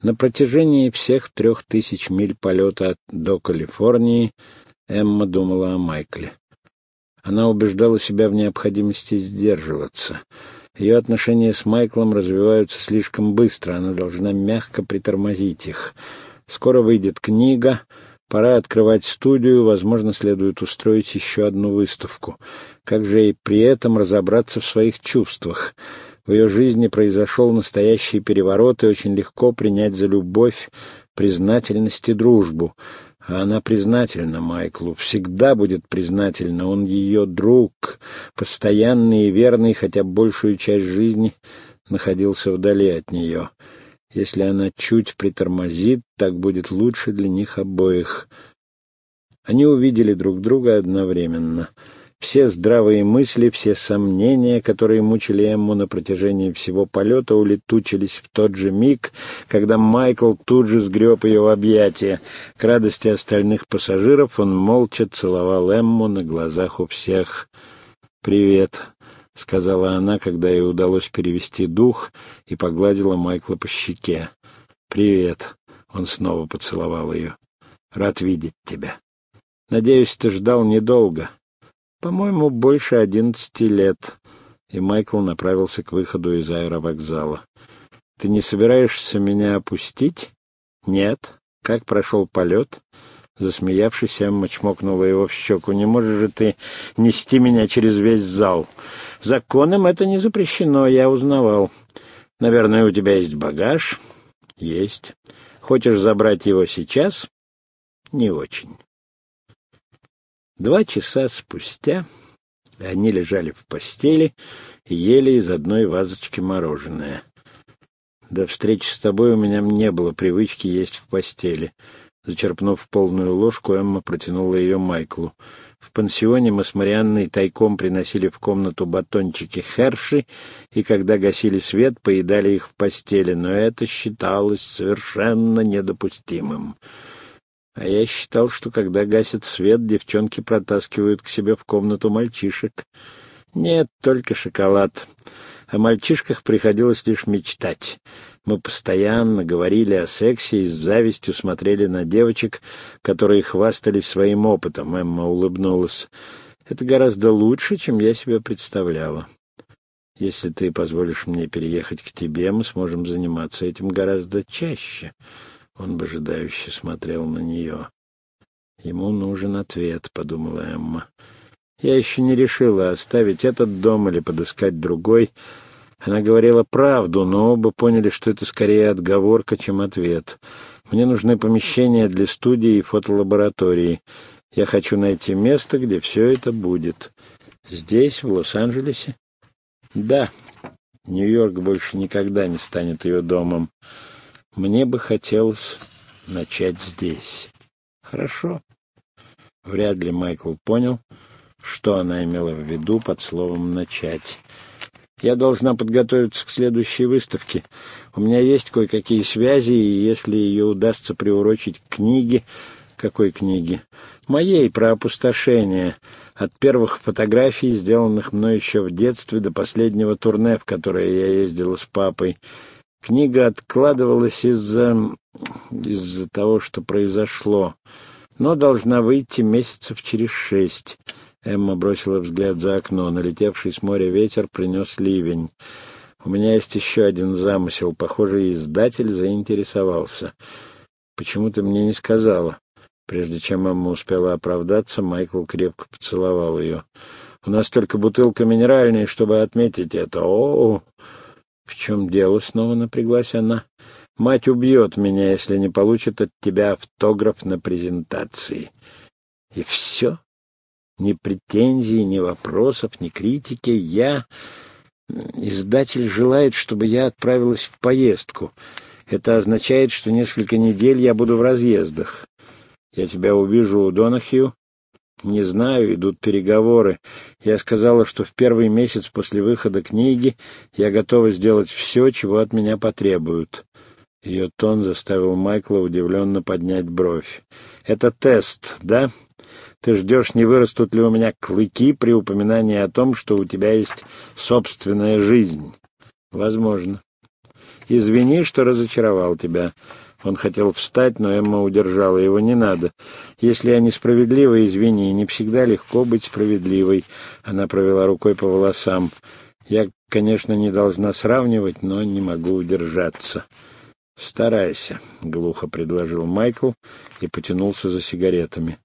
На протяжении всех трех тысяч миль полета до Калифорнии Эмма думала о Майкле. Она убеждала себя в необходимости сдерживаться. Ее отношения с Майклом развиваются слишком быстро, она должна мягко притормозить их. Скоро выйдет книга, пора открывать студию, возможно, следует устроить еще одну выставку. Как же и при этом разобраться в своих чувствах? В ее жизни произошел настоящий переворот, и очень легко принять за любовь, признательность и дружбу. А она признательна Майклу, всегда будет признательна. Он ее друг, постоянный и верный, хотя большую часть жизни находился вдали от нее. Если она чуть притормозит, так будет лучше для них обоих. Они увидели друг друга одновременно — все здравые мысли, все сомнения, которые мучили Эмму на протяжении всего полета, улетучились в тот же миг, когда Майкл тут же сгреб ее в объятия. К радости остальных пассажиров он молча целовал Эмму на глазах у всех. «Привет», — сказала она, когда ей удалось перевести дух, и погладила Майкла по щеке. «Привет», — он снова поцеловал ее. «Рад видеть тебя. Надеюсь, ты ждал недолго». По-моему, больше одиннадцати лет. И Майкл направился к выходу из аэровокзала. Ты не собираешься меня опустить? Нет. Как прошел полет? Засмеявшись, Эмма чмокнула его в щеку. «Не можешь же ты нести меня через весь зал. Законом это не запрещено, я узнавал. Наверное, у тебя есть багаж?» «Есть. Хочешь забрать его сейчас?» «Не очень». Два часа спустя они лежали в постели и ели из одной вазочки мороженое. До встречи с тобой у меня не было привычки есть в постели. Зачерпнув полную ложку, Эмма протянула ее Майклу. В пансионе мы с Марианной тайком приносили в комнату батончики Херши, и когда гасили свет, поедали их в постели, но это считалось совершенно недопустимым. А я считал, что когда гасит свет, девчонки протаскивают к себе в комнату мальчишек. Нет, только шоколад. О мальчишках приходилось лишь мечтать. Мы постоянно говорили о сексе и с завистью смотрели на девочек, которые хвастались своим опытом. Эмма улыбнулась. Это гораздо лучше, чем я себе представляла. Если ты позволишь мне переехать к тебе, мы сможем заниматься этим гораздо чаще. Он выжидающе смотрел на нее. «Ему нужен ответ», — подумала Эмма. «Я еще не решила, оставить этот дом или подыскать другой». Она говорила правду, но оба поняли, что это скорее отговорка, чем ответ. «Мне нужны помещения для студии и фотолаборатории. Я хочу найти место, где все это будет. Здесь, в Лос-Анджелесе?» «Да. Нью-Йорк больше никогда не станет ее домом». Мне бы хотелось начать здесь. Хорошо. Вряд ли Майкл понял, что она имела в виду под словом «начать». Я должна подготовиться к следующей выставке. У меня есть кое-какие связи, и если ее удастся приурочить к книге... Какой книге? Моей, про опустошение. От первых фотографий, сделанных мной еще в детстве, до последнего турне, в которое я ездила с папой. Книга откладывалась из-за... из-за того, что произошло, но должна выйти месяцев через шесть. Эмма бросила взгляд за окно. Налетевший с моря ветер принес ливень. «У меня есть еще один замысел. Похоже, издатель заинтересовался. Почему ты мне не сказала?» Прежде чем Эмма успела оправдаться, Майкл крепко поцеловал ее. «У нас только бутылка минеральной, чтобы отметить это. О, -о, -о «В чем дело?» — снова напряглась она. «Мать убьет меня, если не получит от тебя автограф на презентации». «И все? Ни претензий, ни вопросов, ни критики. Я... Издатель желает, чтобы я отправилась в поездку. Это означает, что несколько недель я буду в разъездах. Я тебя увижу у Донахью, не знаю, идут переговоры. Я сказала, что в первый месяц после выхода книги я готова сделать все, чего от меня потребуют. Ее тон заставил Майкла удивленно поднять бровь. «Это тест, да? Ты ждешь, не вырастут ли у меня клыки при упоминании о том, что у тебя есть собственная жизнь?» «Возможно. Извини, что разочаровал тебя». Он хотел встать, но Эмма удержала его. «Не надо. Если я несправедлива, извини. Не всегда легко быть справедливой». Она провела рукой по волосам. «Я, конечно, не должна сравнивать, но не могу удержаться». «Старайся», — глухо предложил Майкл и потянулся за сигаретами.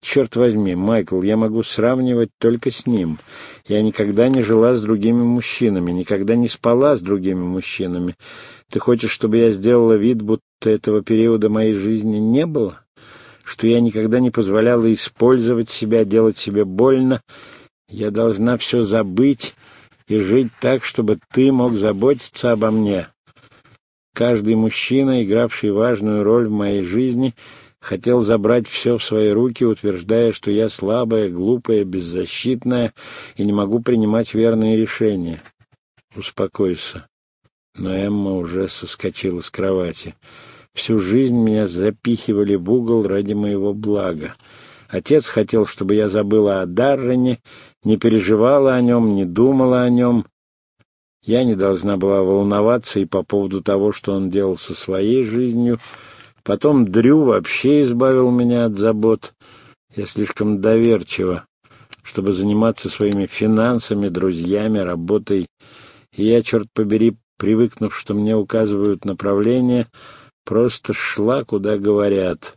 «Черт возьми, Майкл, я могу сравнивать только с ним. Я никогда не жила с другими мужчинами, никогда не спала с другими мужчинами. Ты хочешь, чтобы я сделала вид, будто этого периода моей жизни не было? Что я никогда не позволяла использовать себя, делать себе больно? Я должна все забыть и жить так, чтобы ты мог заботиться обо мне. Каждый мужчина, игравший важную роль в моей жизни, хотел забрать все в свои руки, утверждая, что я слабая, глупая, беззащитная и не могу принимать верные решения. Успокойся. Но Эмма уже соскочила с кровати. Всю жизнь меня запихивали в угол ради моего блага. Отец хотел, чтобы я забыла о Даррене, не переживала о нем, не думала о нем. Я не должна была волноваться и по поводу того, что он делал со своей жизнью. Потом Дрю вообще избавил меня от забот. Я слишком доверчива, чтобы заниматься своими финансами, друзьями, работой. И я, черт побери, привыкнув, что мне указывают направление, просто шла, куда говорят.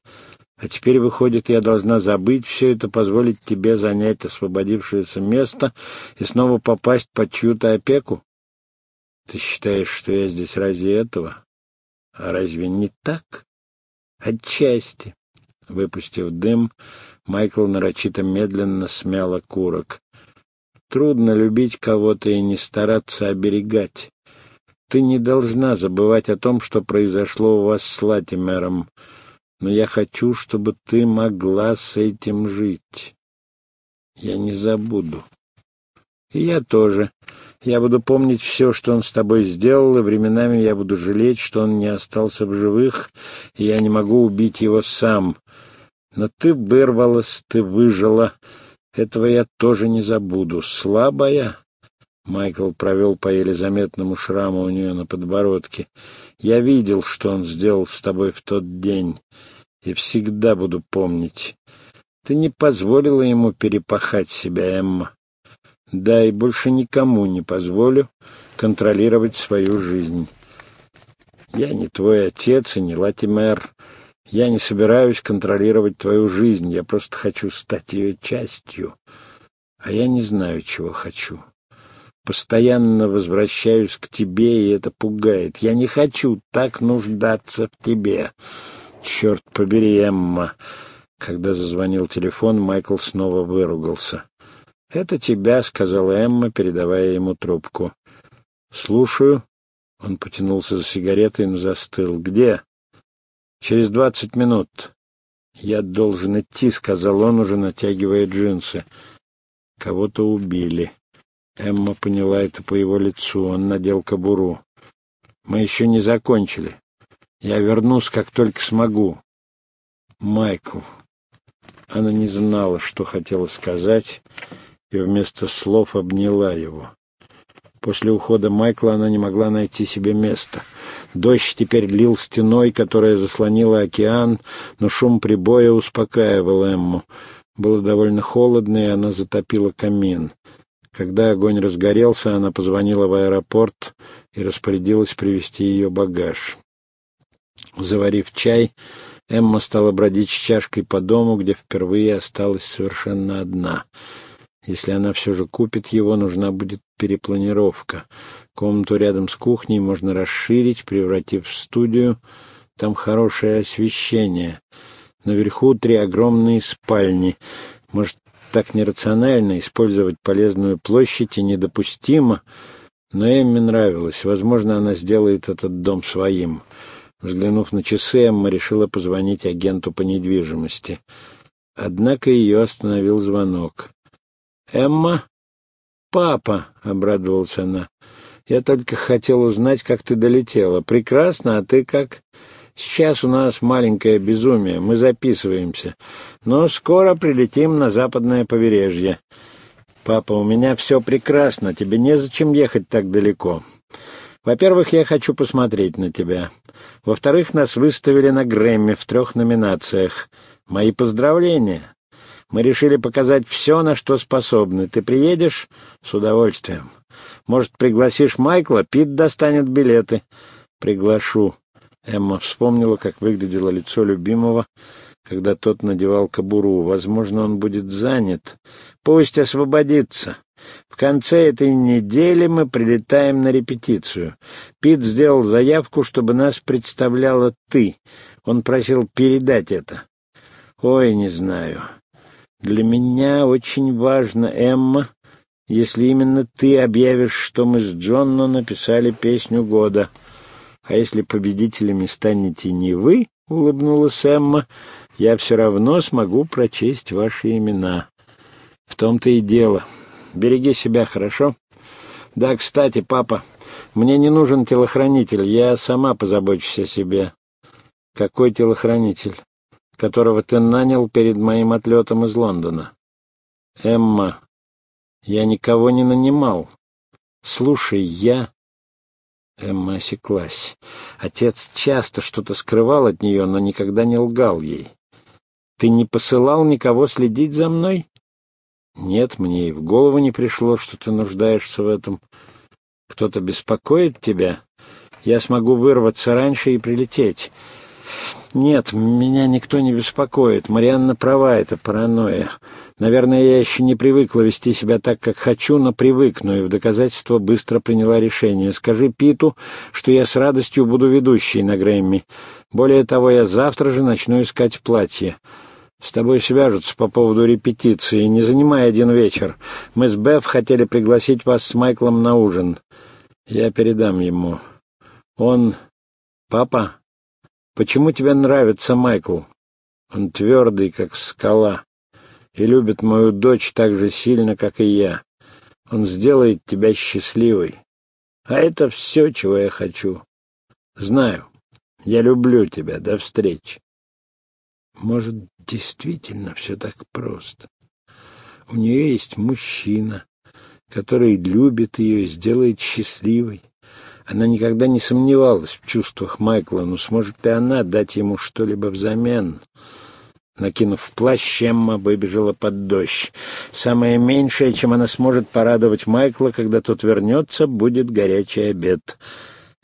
А теперь, выходит, я должна забыть все это, позволить тебе занять освободившееся место и снова попасть под чью-то опеку? Ты считаешь, что я здесь ради этого? А разве не так? Отчасти. Выпустив дым, Майкл нарочито медленно смял окурок. Трудно любить кого-то и не стараться оберегать. Ты не должна забывать о том, что произошло у вас с Латимером, но я хочу, чтобы ты могла с этим жить. Я не забуду. И я тоже. Я буду помнить все, что он с тобой сделал, и временами я буду жалеть, что он не остался в живых, и я не могу убить его сам. Но ты вырвалась, ты выжила. Этого я тоже не забуду. Слабая? Майкл провел по еле заметному шраму у нее на подбородке. Я видел, что он сделал с тобой в тот день, и всегда буду помнить. Ты не позволила ему перепахать себя, Эмма. Да, и больше никому не позволю контролировать свою жизнь. Я не твой отец и не Латимер. Я не собираюсь контролировать твою жизнь, я просто хочу стать ее частью. А я не знаю, чего хочу. Постоянно возвращаюсь к тебе, и это пугает. Я не хочу так нуждаться в тебе. Черт побери, Эмма. Когда зазвонил телефон, Майкл снова выругался. «Это тебя», — сказала Эмма, передавая ему трубку. «Слушаю». Он потянулся за сигаретой, но застыл. «Где?» «Через двадцать минут». «Я должен идти», — сказал он, уже натягивая джинсы. «Кого-то убили». Эмма поняла это по его лицу. Он надел кобуру. «Мы еще не закончили. Я вернусь, как только смогу». «Майкл». Она не знала, что хотела сказать, и вместо слов обняла его. После ухода Майкла она не могла найти себе места. Дождь теперь лил стеной, которая заслонила океан, но шум прибоя успокаивал Эмму. Было довольно холодно, и она затопила камин. Когда огонь разгорелся, она позвонила в аэропорт и распорядилась привезти ее багаж. Заварив чай, Эмма стала бродить с чашкой по дому, где впервые осталась совершенно одна — если она все же купит его, нужна будет перепланировка. Комнату рядом с кухней можно расширить, превратив в студию. Там хорошее освещение. Наверху три огромные спальни. Может, так нерационально использовать полезную площадь и недопустимо. Но Эмме нравилось. Возможно, она сделает этот дом своим. Взглянув на часы, Эмма решила позвонить агенту по недвижимости. Однако ее остановил звонок. «Эмма?» «Папа», — обрадовалась она, — «я только хотел узнать, как ты долетела. Прекрасно, а ты как?» «Сейчас у нас маленькое безумие, мы записываемся, но скоро прилетим на западное побережье». «Папа, у меня все прекрасно, тебе незачем ехать так далеко. Во-первых, я хочу посмотреть на тебя. Во-вторых, нас выставили на Грэмми в трех номинациях. Мои поздравления. Мы решили показать все, на что способны. Ты приедешь? С удовольствием. Может, пригласишь Майкла? Пит достанет билеты. Приглашу. Эмма вспомнила, как выглядело лицо любимого, когда тот надевал кобуру. Возможно, он будет занят. Пусть освободится. В конце этой недели мы прилетаем на репетицию. Пит сделал заявку, чтобы нас представляла ты. Он просил передать это. Ой, не знаю. Для меня очень важно, Эмма, если именно ты объявишь, что мы с Джонно написали песню года. А если победителями станете не вы, — улыбнулась Эмма, — я все равно смогу прочесть ваши имена. В том-то и дело. Береги себя, хорошо? Да, кстати, папа, мне не нужен телохранитель, я сама позабочусь о себе. Какой телохранитель? Которого ты нанял перед моим отлетом из Лондона. Эмма, я никого не нанимал. Слушай, я... Эмма осеклась. Отец часто что-то скрывал от нее, но никогда не лгал ей. «Ты не посылал никого следить за мной?» Нет, мне и в голову не пришло, что ты нуждаешься в этом. Кто-то беспокоит тебя? Я смогу вырваться раньше и прилететь. Нет, меня никто не беспокоит. Марианна права, это паранойя. Наверное, я еще не привыкла вести себя так, как хочу, но привыкну, и в доказательство быстро приняла решение. Скажи Питу, что я с радостью буду ведущей на Грэмми. Более того, я завтра же начну искать платье. С тобой свяжутся по поводу репетиции. Не занимай один вечер. Мы с Беф хотели пригласить вас с Майклом на ужин. Я передам ему. Он... Папа, почему тебе нравится Майкл? Он твердый, как скала, и любит мою дочь так же сильно, как и я. Он сделает тебя счастливой. А это все, чего я хочу. Знаю. Я люблю тебя. До встречи. Может, действительно все так просто. У нее есть мужчина, который любит ее и сделает счастливой. Она никогда не сомневалась в чувствах Майкла, но сможет ли она дать ему что-либо взамен? Накинув плащ, Эмма выбежала под дождь. Самое меньшее, чем она сможет порадовать Майкла, когда тот вернется, будет горячий обед.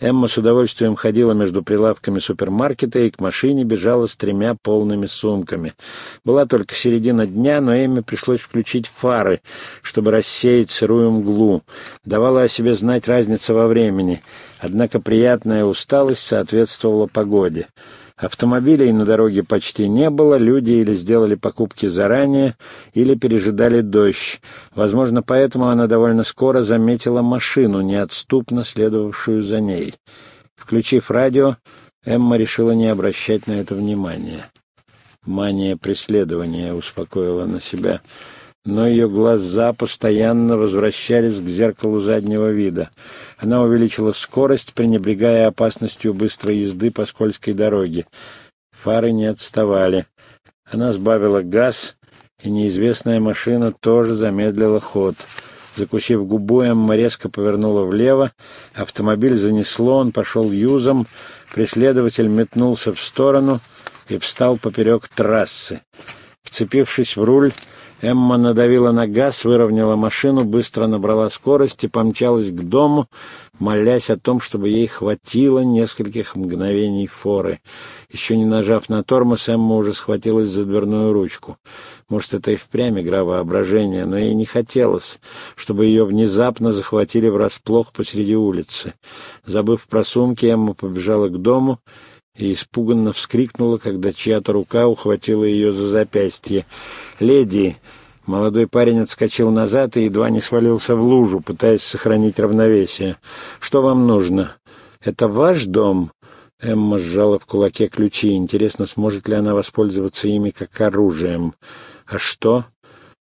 Эмма с удовольствием ходила между прилавками супермаркета и к машине бежала с тремя полными сумками. Была только середина дня, но Эмме пришлось включить фары, чтобы рассеять сырую мглу. Давала о себе знать разница во времени, однако приятная усталость соответствовала погоде. Автомобилей на дороге почти не было, люди или сделали покупки заранее, или пережидали дождь. Возможно, поэтому она довольно скоро заметила машину, неотступно следовавшую за ней. Включив радио, Эмма решила не обращать на это внимания. Мания преследования успокоила на себя но ее глаза постоянно возвращались к зеркалу заднего вида. Она увеличила скорость, пренебрегая опасностью быстрой езды по скользкой дороге. Фары не отставали. Она сбавила газ, и неизвестная машина тоже замедлила ход. Закусив губу, Эмма резко повернула влево. Автомобиль занесло, он пошел юзом. Преследователь метнулся в сторону и встал поперек трассы. Вцепившись в руль, Эмма надавила на газ, выровняла машину, быстро набрала скорость и помчалась к дому, молясь о том, чтобы ей хватило нескольких мгновений форы. Еще не нажав на тормоз, Эмма уже схватилась за дверную ручку. Может, это и впрямь игра воображения, но ей не хотелось, чтобы ее внезапно захватили врасплох посреди улицы. Забыв про сумки, Эмма побежала к дому и испуганно вскрикнула, когда чья-то рука ухватила ее за запястье. «Леди!» Молодой парень отскочил назад и едва не свалился в лужу, пытаясь сохранить равновесие. «Что вам нужно?» «Это ваш дом?» Эмма сжала в кулаке ключи. Интересно, сможет ли она воспользоваться ими как оружием. «А что?»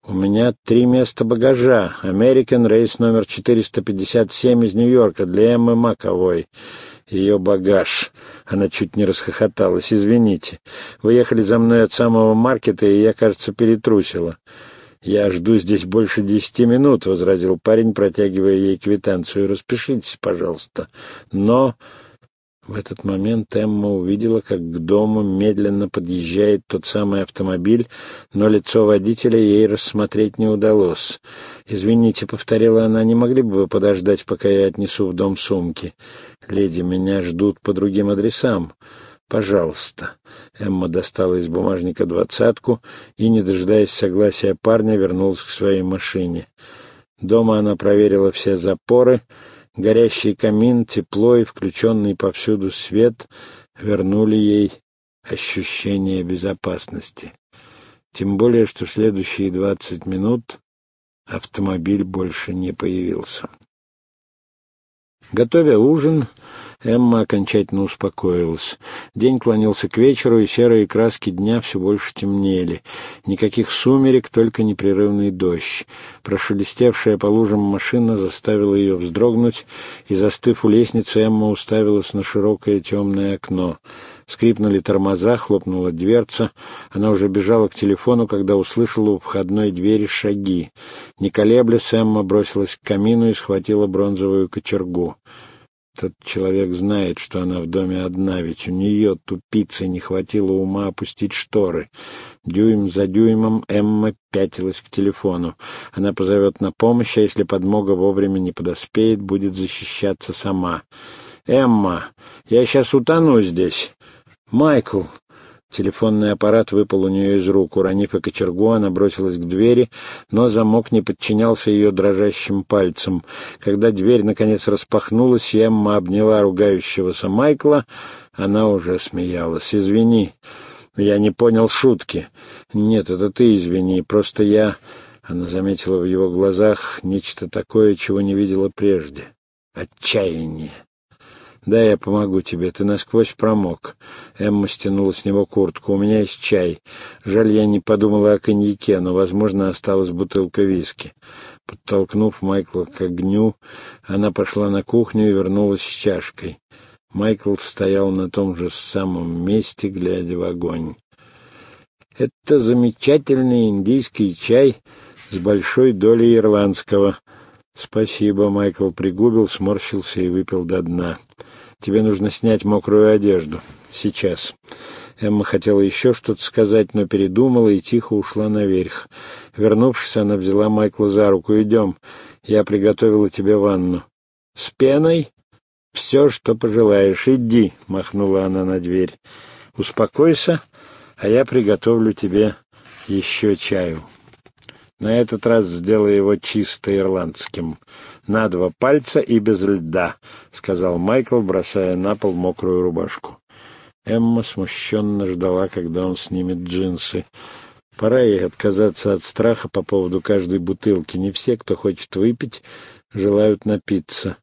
«У меня три места багажа. American рейс номер 457 из Нью-Йорка для Эммы Маковой. Ее багаж. Она чуть не расхохоталась. Извините. Вы ехали за мной от самого маркета, и я, кажется, перетрусила. «Я жду здесь больше десяти минут», — возразил парень, протягивая ей квитанцию. «Распишитесь, пожалуйста». Но в этот момент Эмма увидела, как к дому медленно подъезжает тот самый автомобиль, но лицо водителя ей рассмотреть не удалось. «Извините», — повторила она, — «не могли бы вы подождать, пока я отнесу в дом сумки? Леди, меня ждут по другим адресам. Пожалуйста». Эмма достала из бумажника двадцатку и, не дожидаясь согласия парня, вернулась к своей машине. Дома она проверила все запоры. Горящий камин, тепло и включенный повсюду свет вернули ей ощущение безопасности. Тем более, что в следующие двадцать минут автомобиль больше не появился. Готовя ужин, Эмма окончательно успокоилась. День клонился к вечеру, и серые краски дня все больше темнели. Никаких сумерек, только непрерывный дождь. Прошелестевшая по лужам машина заставила ее вздрогнуть, и, застыв у лестницы, Эмма уставилась на широкое темное окно. Скрипнули тормоза, хлопнула дверца. Она уже бежала к телефону, когда услышала у входной двери шаги. Не колеблясь, Эмма бросилась к камину и схватила бронзовую кочергу. Тот человек знает, что она в доме одна, ведь у нее, тупицы, не хватило ума опустить шторы. Дюйм за дюймом Эмма пятилась к телефону. Она позовет на помощь, а если подмога вовремя не подоспеет, будет защищаться сама. «Эмма, я сейчас утону здесь». «Майкл!» Телефонный аппарат выпал у нее из рук. Уронив и кочергу, она бросилась к двери, но замок не подчинялся ее дрожащим пальцам. Когда дверь, наконец, распахнулась, и Эмма обняла ругающегося Майкла, она уже смеялась. «Извини, я не понял шутки». «Нет, это ты извини, просто я...» Она заметила в его глазах нечто такое, чего не видела прежде. Отчаяние. «Да, я помогу тебе. Ты насквозь промок». Эмма стянула с него куртку. «У меня есть чай. Жаль, я не подумала о коньяке, но, возможно, осталась бутылка виски». Подтолкнув Майкла к огню, она пошла на кухню и вернулась с чашкой. Майкл стоял на том же самом месте, глядя в огонь. «Это замечательный индийский чай с большой долей ирландского». «Спасибо», — Майкл пригубил, сморщился и выпил до дна. Тебе нужно снять мокрую одежду. Сейчас». Эмма хотела еще что-то сказать, но передумала и тихо ушла наверх. Вернувшись, она взяла Майкла за руку. «Идем. Я приготовила тебе ванну». «С пеной?» «Все, что пожелаешь. Иди», — махнула она на дверь. «Успокойся, а я приготовлю тебе еще чаю». На этот раз сделай его чисто ирландским на два пальца и без льда», — сказал Майкл, бросая на пол мокрую рубашку. Эмма смущенно ждала, когда он снимет джинсы. Пора ей отказаться от страха по поводу каждой бутылки. Не все, кто хочет выпить, желают напиться.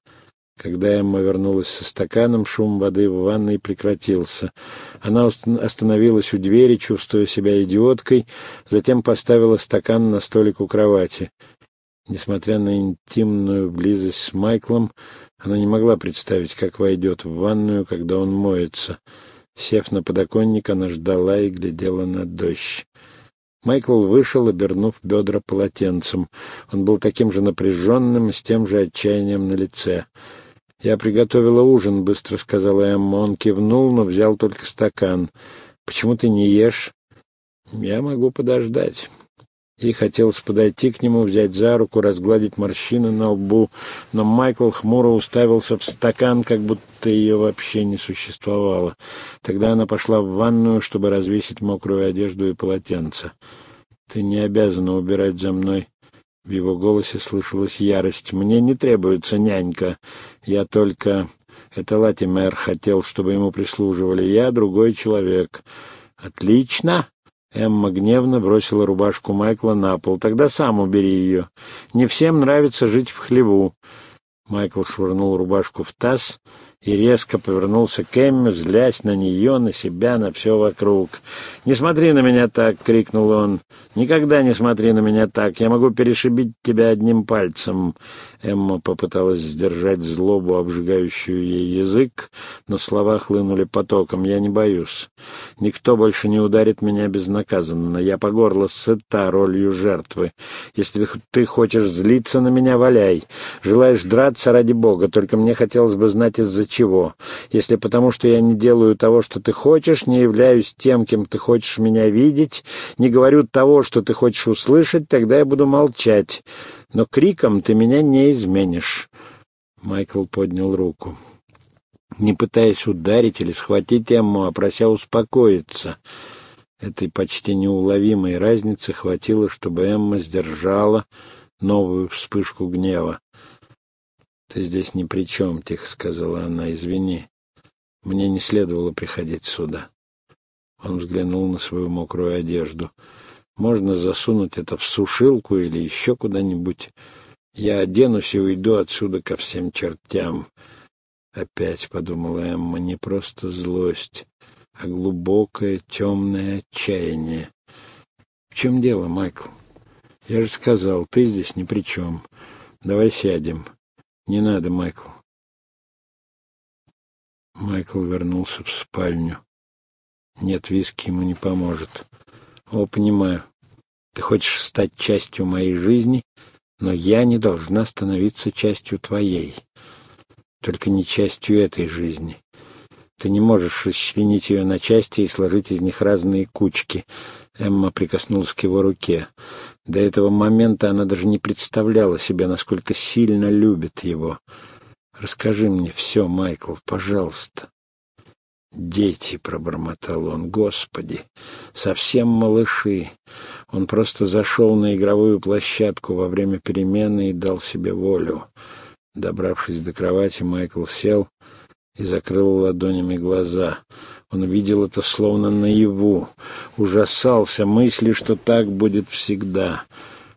Когда Эмма вернулась со стаканом, шум воды в ванной прекратился. Она остановилась у двери, чувствуя себя идиоткой, затем поставила стакан на столик у кровати. Несмотря на интимную близость с Майклом, она не могла представить, как войдет в ванную, когда он моется. Сев на подоконник, она ждала и глядела на дождь. Майкл вышел, обернув бедра полотенцем. Он был таким же напряженным, с тем же отчаянием на лице. «Я приготовила ужин», — быстро сказала Эмма. Он кивнул, но взял только стакан. «Почему ты не ешь?» «Я могу подождать». Ей хотелось подойти к нему, взять за руку, разгладить морщины на лбу, но Майкл хмуро уставился в стакан, как будто ее вообще не существовало. Тогда она пошла в ванную, чтобы развесить мокрую одежду и полотенце. «Ты не обязана убирать за мной». В его голосе слышалась ярость. «Мне не требуется нянька. Я только...» Это Латимер хотел, чтобы ему прислуживали. Я другой человек. «Отлично!» Эмма гневно бросила рубашку Майкла на пол. «Тогда сам убери ее. Не всем нравится жить в хлеву». Майкл швырнул рубашку в таз и резко повернулся к Эмме, злясь на нее, на себя, на все вокруг. «Не смотри на меня так!» — крикнул он. «Никогда не смотри на меня так! Я могу перешибить тебя одним пальцем!» Эмма попыталась сдержать злобу, обжигающую ей язык, но слова хлынули потоком. «Я не боюсь. Никто больше не ударит меня безнаказанно. Я по горло сыта ролью жертвы. Если ты хочешь злиться на меня, валяй. Желаешь драться ради Бога, только мне хотелось бы знать, из-за чего. Если потому, что я не делаю того, что ты хочешь, не являюсь тем, кем ты хочешь меня видеть, не говорю того, что ты хочешь услышать, тогда я буду молчать. Но криком ты меня не изменишь. Майкл поднял руку. Не пытаясь ударить или схватить Эмму, а прося успокоиться. Этой почти неуловимой разницы хватило, чтобы Эмма сдержала новую вспышку гнева. «Ты здесь ни при чем», — тихо сказала она, — «извини. Мне не следовало приходить сюда». Он взглянул на свою мокрую одежду. «Можно засунуть это в сушилку или еще куда-нибудь. Я оденусь и уйду отсюда ко всем чертям». Опять, — подумала Эмма, — не просто злость, а глубокое темное отчаяние. В чем дело, Майкл? Я же сказал, ты здесь ни при чем. Давай сядем. Не надо, Майкл. Майкл вернулся в спальню. Нет, виски ему не поможет. О, понимаю. Ты хочешь стать частью моей жизни, но я не должна становиться частью твоей. Только не частью этой жизни. Ты не можешь расчленить ее на части и сложить из них разные кучки. Эмма прикоснулась к его руке. До этого момента она даже не представляла себе, насколько сильно любит его. «Расскажи мне все, Майкл, пожалуйста». «Дети», — пробормотал он, — «Господи, совсем малыши». Он просто зашел на игровую площадку во время перемены и дал себе волю. Добравшись до кровати, Майкл сел и закрыл ладонями глаза. Он видел это словно наяву, ужасался мысли, что так будет всегда.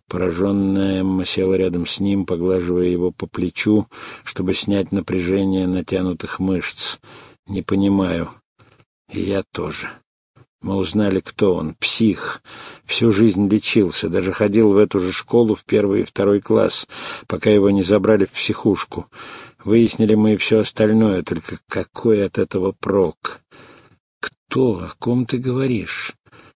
Пораженная Эмма села рядом с ним, поглаживая его по плечу, чтобы снять напряжение натянутых мышц. «Не понимаю. И я тоже». Мы узнали, кто он. Псих. Всю жизнь лечился, даже ходил в эту же школу в первый и второй класс, пока его не забрали в психушку. Выяснили мы и все остальное, только какой от этого прок? Кто? О ком ты говоришь?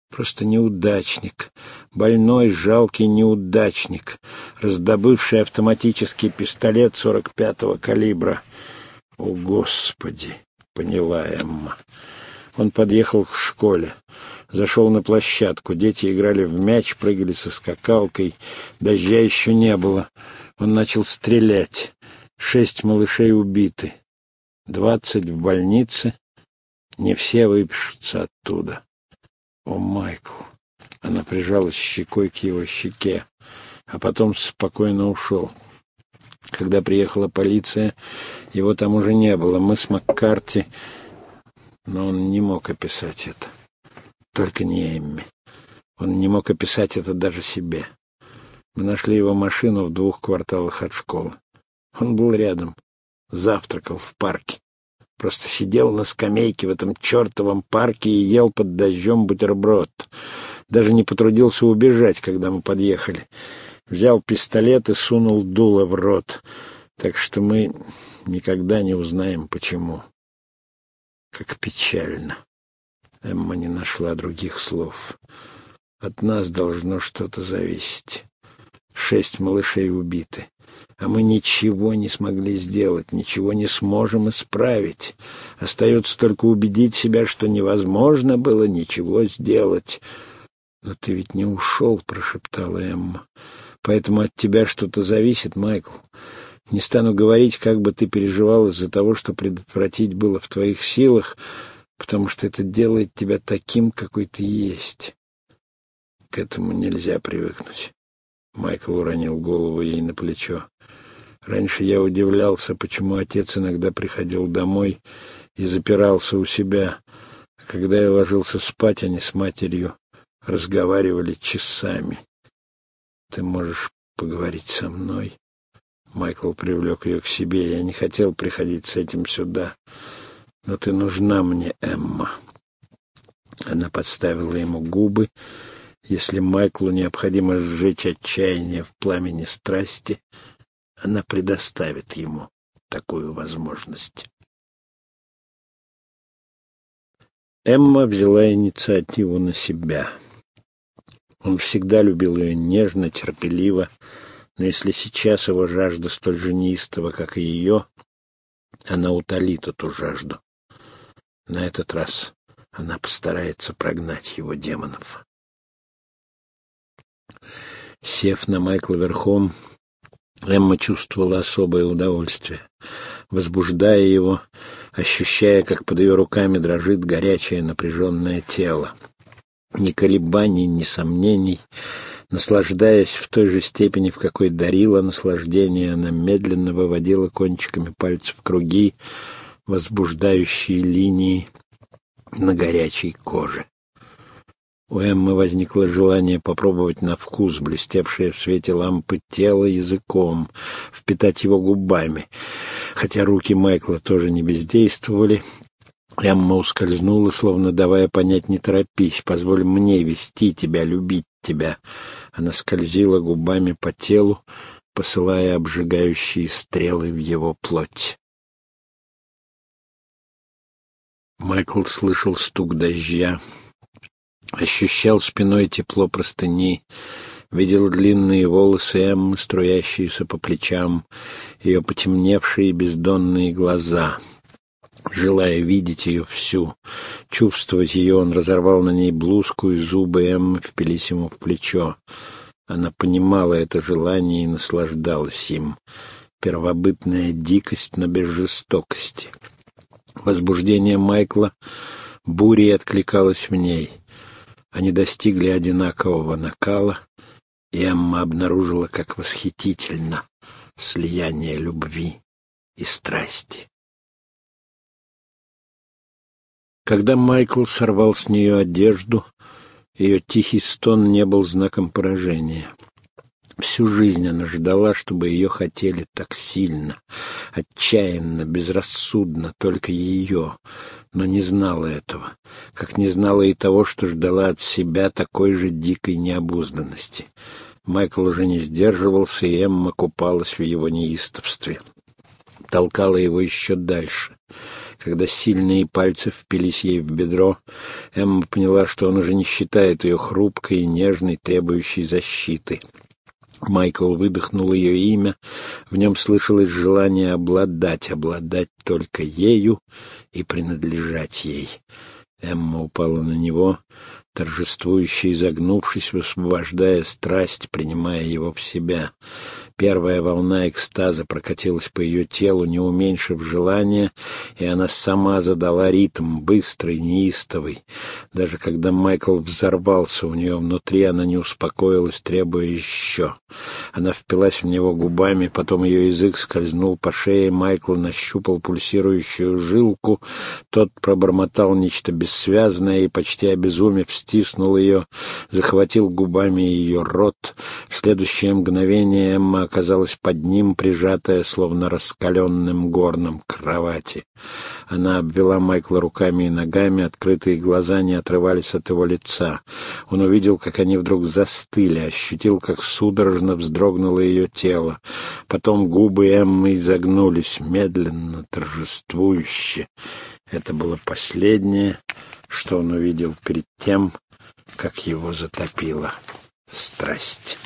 Просто неудачник. Больной, жалкий неудачник, раздобывший автоматический пистолет 45-го калибра. О, Господи! Поняла Эмма. Он подъехал к школе. Зашел на площадку. Дети играли в мяч, прыгали со скакалкой. Дождя еще не было. Он начал стрелять. Шесть малышей убиты. Двадцать в больнице. Не все выпишутся оттуда. О, Майкл! Она прижалась щекой к его щеке, а потом спокойно ушел. Когда приехала полиция, его там уже не было. Мы с Маккарти... Но он не мог описать это. Только не Эмми. Он не мог описать это даже себе. Мы нашли его машину в двух кварталах от школы. Он был рядом, завтракал в парке. Просто сидел на скамейке в этом чертовом парке и ел под дождем бутерброд. Даже не потрудился убежать, когда мы подъехали. Взял пистолет и сунул дуло в рот. Так что мы никогда не узнаем, почему. Как печально. Эмма не нашла других слов. От нас должно что-то зависеть. Шесть малышей убиты а мы ничего не смогли сделать, ничего не сможем исправить. Остается только убедить себя, что невозможно было ничего сделать. — Но ты ведь не ушел, — прошептала Эмма. — Поэтому от тебя что-то зависит, Майкл. Не стану говорить, как бы ты переживал из-за того, что предотвратить было в твоих силах, потому что это делает тебя таким, какой ты есть. К этому нельзя привыкнуть. Майкл уронил голову ей на плечо. Раньше я удивлялся, почему отец иногда приходил домой и запирался у себя. А когда я ложился спать, они с матерью разговаривали часами. Ты можешь поговорить со мной? Майкл привлек ее к себе. «Я не хотел приходить с этим сюда, но ты нужна мне, Эмма». Она подставила ему губы. Если Майклу необходимо сжечь отчаяние в пламени страсти, она предоставит ему такую возможность. Эмма взяла инициативу на себя. Он всегда любил ее нежно, терпеливо, но если сейчас его жажда столь же неистова, как и ее, она утолит эту жажду. На этот раз она постарается прогнать его демонов. Сев на Майкла верхом, Эмма чувствовала особое удовольствие, возбуждая его, ощущая, как под ее руками дрожит горячее напряженное тело. Ни колебаний, ни сомнений, наслаждаясь в той же степени, в какой дарила наслаждение, она медленно выводила кончиками пальцев круги, возбуждающие линии на горячей коже. У Эммы возникло желание попробовать на вкус блестевшее в свете лампы тело языком, впитать его губами. Хотя руки Майкла тоже не бездействовали, Эмма ускользнула, словно давая понять «не торопись, позволь мне вести тебя, любить тебя». Она скользила губами по телу, посылая обжигающие стрелы в его плоть. Майкл слышал стук дождя, ощущал спиной тепло простыни, видел длинные волосы Эммы, струящиеся по плечам, ее потемневшие бездонные глаза. Желая видеть ее всю, чувствовать ее, он разорвал на ней блузку, и зубы Эммы впились ему в плечо. Она понимала это желание и наслаждалась им. Первобытная дикость, но без жестокости. Возбуждение Майкла бурей откликалось в ней — они достигли одинакового накала, и Эмма обнаружила, как восхитительно слияние любви и страсти. Когда Майкл сорвал с нее одежду, ее тихий стон не был знаком поражения. Всю жизнь она ждала, чтобы ее хотели так сильно, отчаянно, безрассудно, только ее, но не знала этого, как не знала и того, что ждала от себя такой же дикой необузданности. Майкл уже не сдерживался, и Эмма купалась в его неистовстве. Толкала его еще дальше. Когда сильные пальцы впились ей в бедро, Эмма поняла, что он уже не считает ее хрупкой и нежной, требующей защиты. Майкл выдохнул ее имя. В нем слышалось желание обладать, обладать только ею и принадлежать ей. Эмма упала на него, торжествующе изогнувшись, высвобождая страсть, принимая его в себя. Первая волна экстаза прокатилась по ее телу, не уменьшив желания, и она сама задала ритм, быстрый, неистовый. Даже когда Майкл взорвался у нее внутри, она не успокоилась, требуя еще. Она впилась в него губами, потом ее язык скользнул по шее, Майкл нащупал пульсирующую жилку, тот пробормотал нечто бессвязное и, почти обезумев, стиснул ее, захватил губами ее рот. В следующее мгновение Эмма оказалась под ним, прижатая, словно раскаленным горном к кровати. Она обвела Майкла руками и ногами, открытые глаза не отрывались от его лица. Он увидел, как они вдруг застыли, ощутил, как судорожно вздрогнуло ее тело. Потом губы Эммы изогнулись, медленно, торжествующе. Это было последнее, что он увидел перед тем, как его затопила страсть.